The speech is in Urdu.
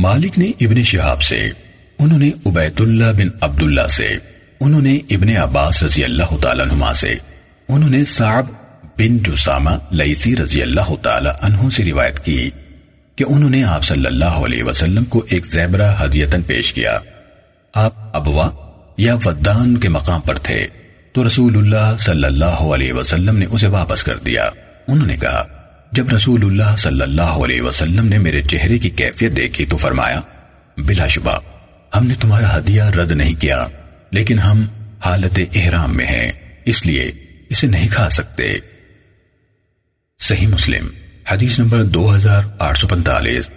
مالک نے ابن شہاب سے، انہوں نے عبیت اللہ بن عبداللہ سے، انہوں نے ابن عباس رضی اللہ تعالیٰ عنہما سے، انہوں نے صعب بن جسامہ لیسی رضی اللہ تعالیٰ عنہ سے روایت کی کہ انہوں نے آپ صلی اللہ علیہ وسلم کو ایک زیبرہ حدیتن پیش کیا۔ آپ ابوا یا ودان کے مقام پر تھے، تو رسول اللہ صلی اللہ علیہ وسلم نے اسے واپس کر دیا۔ انہوں نے کہا جب رسول اللہ صلی اللہ علیہ وسلم نے میرے چہرے کی کیفیت دیکھی تو فرمایا، بلا شبہ، ہم نے تمہارا ہدیہ رد نہیں کیا، لیکن ہم حالت احرام میں ہیں، اس لیے اسے نہیں کھا سکتے۔ صحیح مسلم، حدیث نمبر دو ہزار آٹھ سو پنتالیس